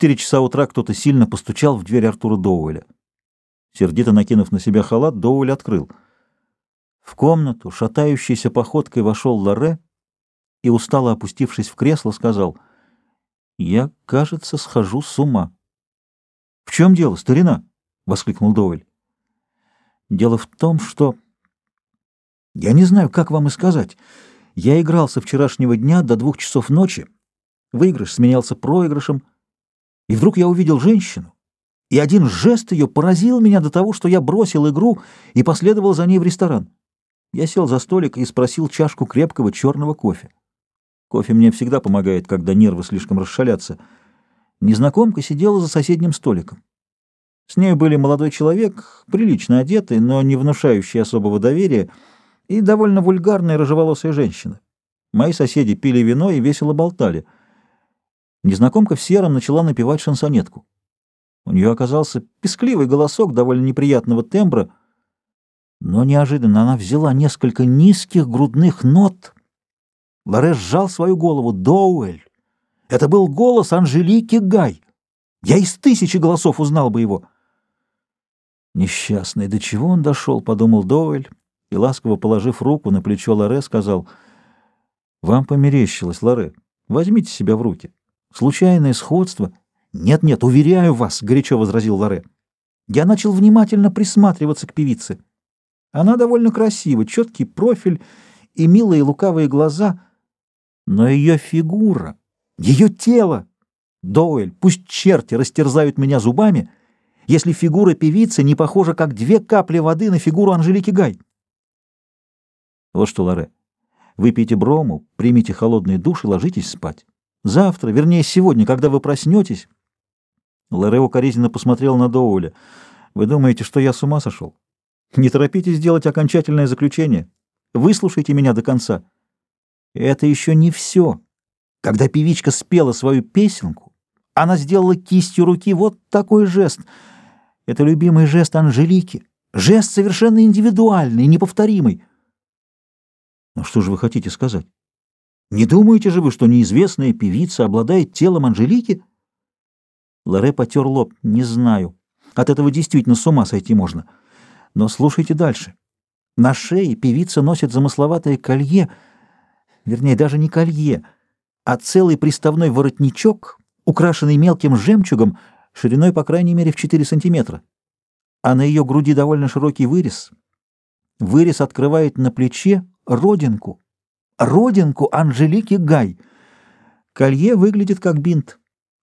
четыре часа утра кто-то сильно постучал в дверь Артура Доуэля. Сердито накинув на себя халат, Доуэль открыл. В комнату, шатающейся походкой, вошел Лоре и, устало опустившись в кресло, сказал, «Я, кажется, схожу с ума». «В чем дело, старина?» — воскликнул Доуэль. «Дело в том, что...» «Я не знаю, как вам и сказать. Я играл со вчерашнего дня до двух часов ночи. Выигрыш сменялся проигрышем, и вдруг я увидел женщину, и один жест ее поразил меня до того, что я бросил игру и последовал за ней в ресторан. Я сел за столик и спросил чашку крепкого черного кофе. Кофе мне всегда помогает, когда нервы слишком расшалятся. Незнакомка сидела за соседним столиком. С ней были молодой человек, прилично одетый, но не внушающий особого доверия, и довольно вульгарная рыжеволосая женщина. Мои соседи пили вино и весело болтали. Незнакомка в сером начала напевать шансонетку. У нее оказался пескливый голосок довольно неприятного тембра, но неожиданно она взяла несколько низких грудных нот. Лоре сжал свою голову. «Доуэль! Это был голос Анжелики Гай! Я из тысячи голосов узнал бы его!» «Несчастный, до чего он дошел?» — подумал Доуэль, и, ласково положив руку на плечо Лоре, сказал, «Вам померещилось, Лоре, возьмите себя в руки. Случайное сходство...» «Нет-нет, уверяю вас», — горячо возразил Лоре. «Я начал внимательно присматриваться к певице. Она довольно красива, четкий профиль и милые лукавые глаза, но ее фигура, ее тело... Доуэль, пусть черти растерзают меня зубами, если фигура певицы не похожа, как две капли воды на фигуру Анжелики Гай. Вот что, Лоре, выпейте брому, примите холодный душ и ложитесь спать. Завтра, вернее, сегодня, когда вы проснетесь... Лоре укоризненно посмотрел на Доуля. «Вы думаете, что я с ума сошел? Не торопитесь сделать окончательное заключение. Выслушайте меня до конца. Это еще не все. Когда певичка спела свою песенку, она сделала кистью руки вот такой жест. Это любимый жест Анжелики. Жест совершенно индивидуальный, неповторимый. Но что же вы хотите сказать? Не думаете же вы, что неизвестная певица обладает телом Анжелики? Лоре потер лоб. Не знаю. От этого действительно с ума сойти можно. Но слушайте дальше. На шее певица носит замысловатое колье, вернее, даже не колье, а целый приставной воротничок, украшенный мелким жемчугом, шириной, по крайней мере, в 4 сантиметра. А на ее груди довольно широкий вырез. Вырез открывает на плече родинку. Родинку Анжелики Гай. Колье выглядит как бинт.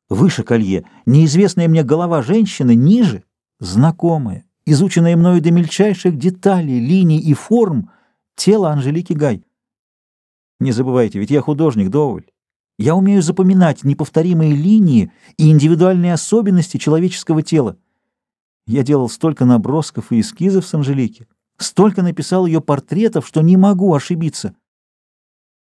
Выше колье неизвестная мне голова женщины, ниже — знакомая изученное мною до мельчайших деталей, линий и форм, тело Анжелики Гай. Не забывайте, ведь я художник, Доволь. Я умею запоминать неповторимые линии и индивидуальные особенности человеческого тела. Я делал столько набросков и эскизов с Анжелики, столько написал ее портретов, что не могу ошибиться.